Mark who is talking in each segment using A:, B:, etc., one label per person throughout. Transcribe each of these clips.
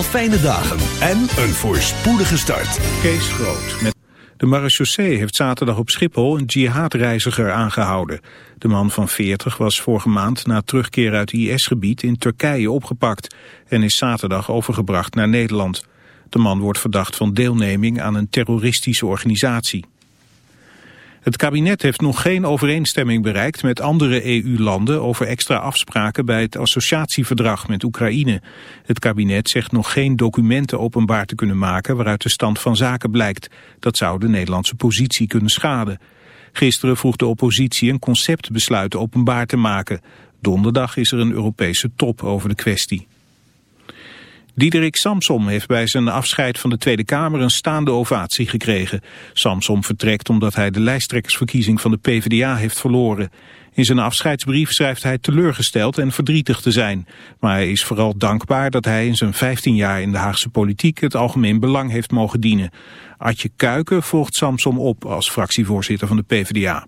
A: allemaal fijne dagen en een voorspoedige start.
B: Kees Groot. Met de marechaussee heeft zaterdag op Schiphol een jihadreiziger aangehouden. De man van 40 was vorige maand na terugkeer uit IS-gebied in Turkije opgepakt... en is zaterdag overgebracht naar Nederland. De man wordt verdacht van deelneming aan een terroristische organisatie. Het kabinet heeft nog geen overeenstemming bereikt met andere EU-landen over extra afspraken bij het associatieverdrag met Oekraïne. Het kabinet zegt nog geen documenten openbaar te kunnen maken waaruit de stand van zaken blijkt. Dat zou de Nederlandse positie kunnen schaden. Gisteren vroeg de oppositie een conceptbesluit openbaar te maken. Donderdag is er een Europese top over de kwestie. Diederik Samsom heeft bij zijn afscheid van de Tweede Kamer een staande ovatie gekregen. Samsom vertrekt omdat hij de lijsttrekkersverkiezing van de PvdA heeft verloren. In zijn afscheidsbrief schrijft hij teleurgesteld en verdrietig te zijn. Maar hij is vooral dankbaar dat hij in zijn 15 jaar in de Haagse politiek het algemeen belang heeft mogen dienen. Adje Kuiken volgt Samsom op als fractievoorzitter van de PvdA.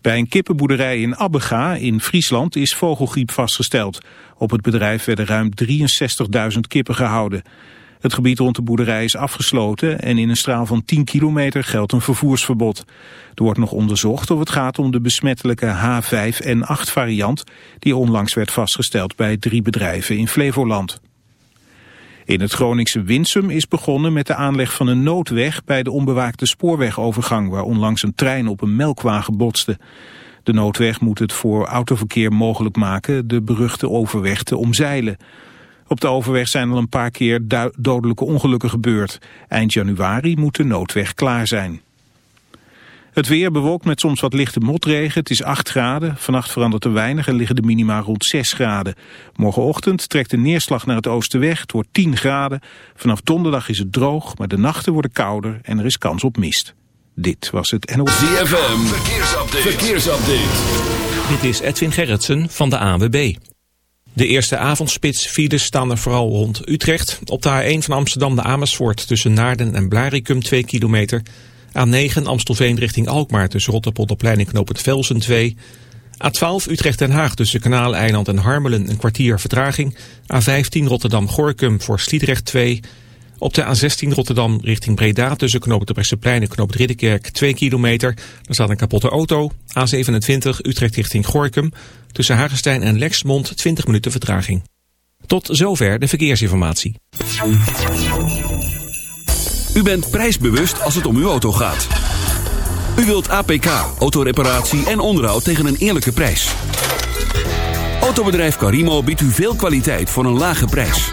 B: Bij een kippenboerderij in Abbega in Friesland is vogelgriep vastgesteld. Op het bedrijf werden ruim 63.000 kippen gehouden. Het gebied rond de boerderij is afgesloten en in een straal van 10 kilometer geldt een vervoersverbod. Er wordt nog onderzocht of het gaat om de besmettelijke H5N8 variant die onlangs werd vastgesteld bij drie bedrijven in Flevoland. In het Groningse Winsum is begonnen met de aanleg van een noodweg bij de onbewaakte spoorwegovergang waar onlangs een trein op een melkwagen botste. De noodweg moet het voor autoverkeer mogelijk maken de beruchte overweg te omzeilen. Op de overweg zijn al een paar keer dodelijke ongelukken gebeurd. Eind januari moet de noodweg klaar zijn. Het weer bewolkt met soms wat lichte motregen. Het is 8 graden. Vannacht verandert er weinig en liggen de minima rond 6 graden. Morgenochtend trekt de neerslag naar het oosten weg. Het wordt 10 graden. Vanaf donderdag is het droog, maar de nachten worden kouder en er is kans op mist. Dit was het NOS.
A: ZFM, verkeersupdate. verkeersupdate.
C: Dit is Edwin Gerritsen van de AWB. De eerste avondspits files staan er vooral rond Utrecht. Op de A1 van Amsterdam de Amersfoort tussen Naarden en Blaricum 2 kilometer... A9 Amstelveen richting Alkmaar tussen Rotterpolderplein en Knoop het Velsen 2. A12 Utrecht-Den Haag tussen Kanaaleiland en Harmelen een kwartier vertraging. A15 Rotterdam-Gorkum voor Sliedrecht 2. Op de A16 Rotterdam richting Breda tussen Knoop het Bresseplein en Knoop Ridderkerk 2 kilometer. Daar staat een kapotte auto. A27 Utrecht richting Gorkum tussen Hagestein en Lexmond 20 minuten vertraging. Tot zover de verkeersinformatie.
A: U bent prijsbewust als het om uw auto gaat. U wilt APK, autoreparatie en onderhoud tegen een eerlijke prijs. Autobedrijf Carimo biedt u veel kwaliteit voor een lage prijs.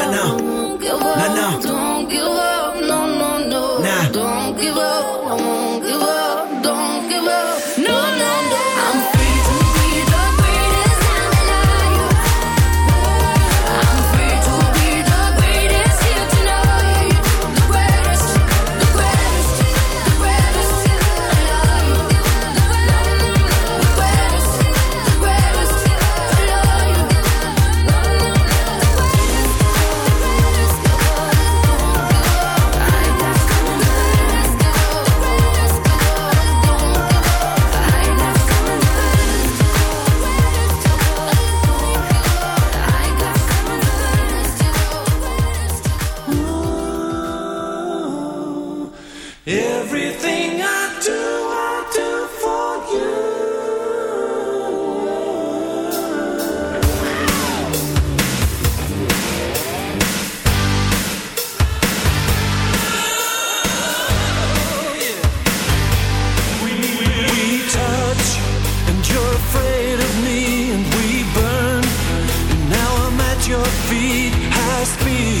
D: speed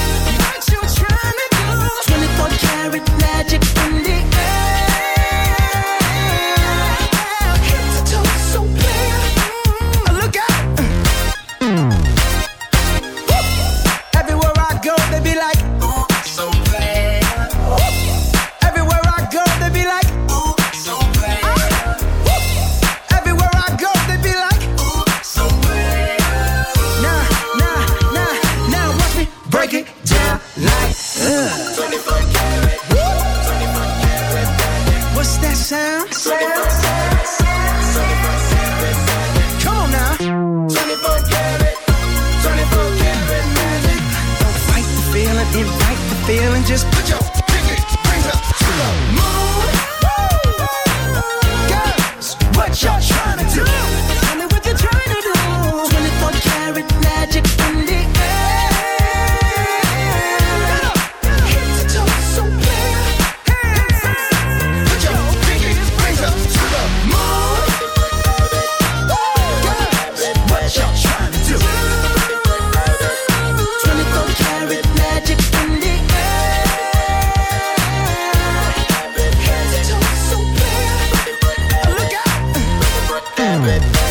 E: baby.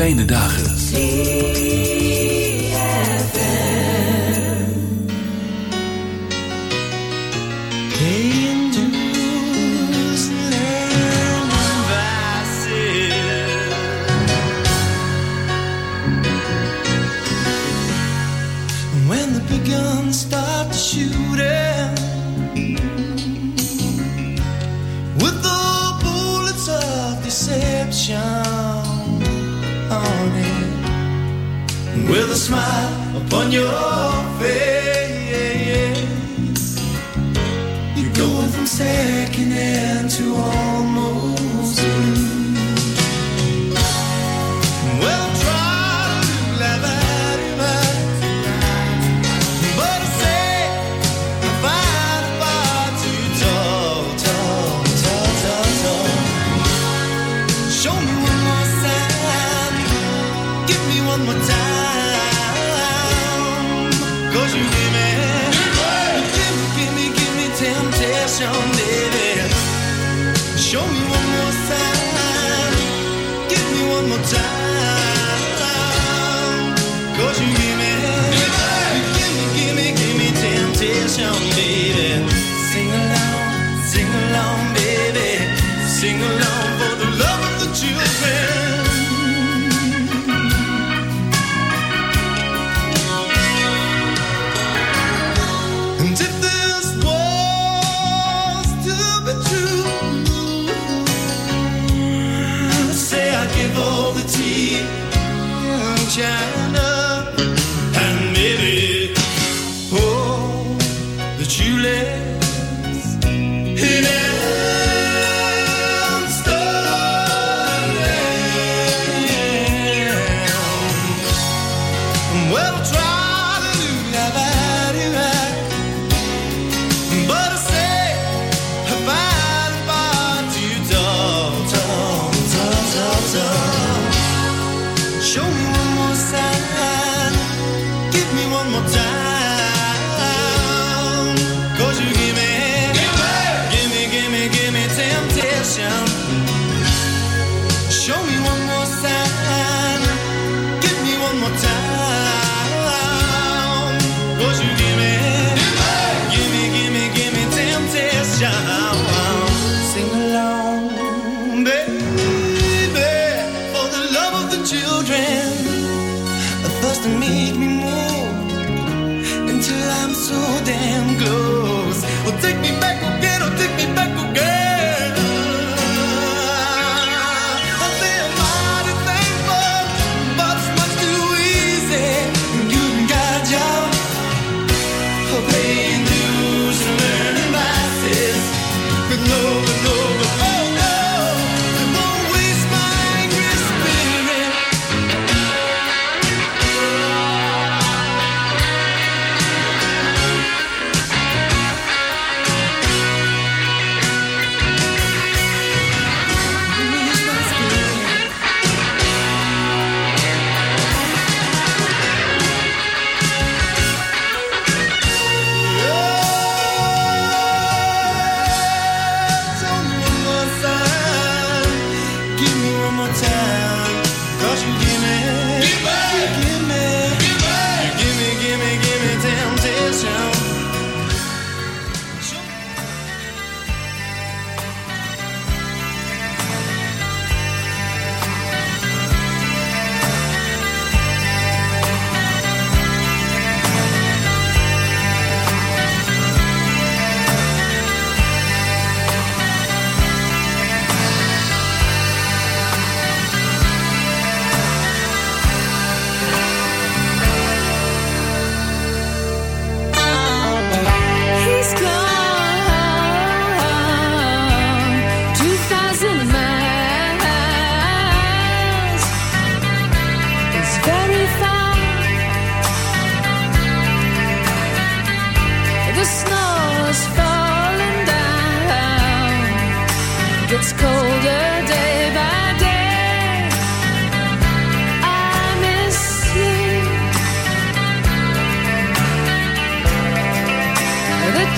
D: Fijne dagen.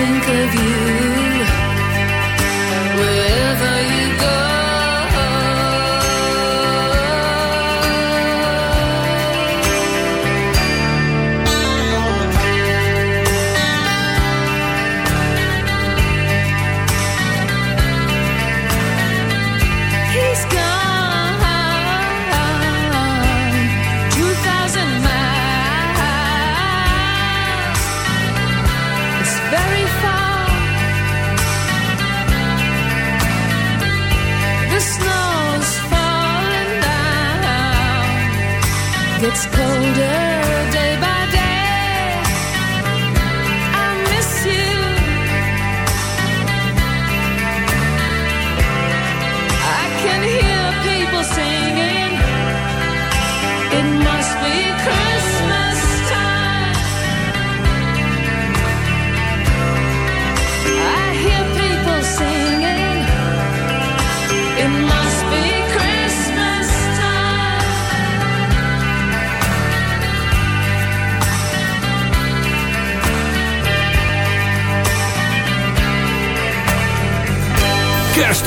E: think of you.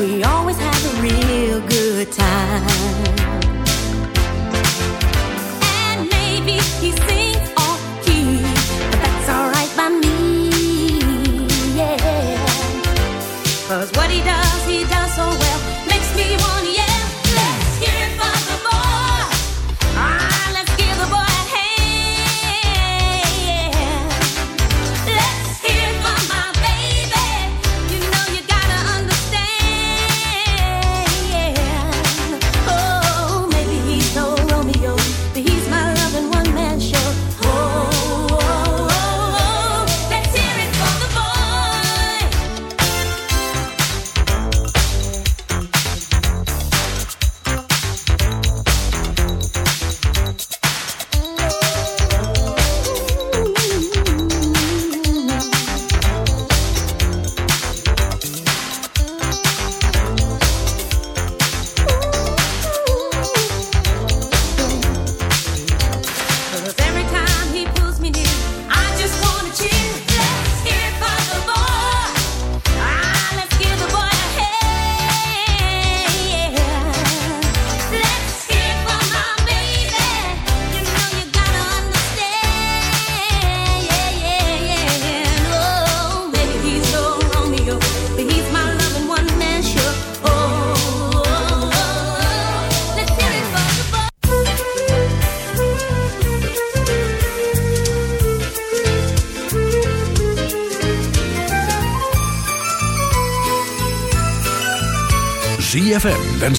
F: We all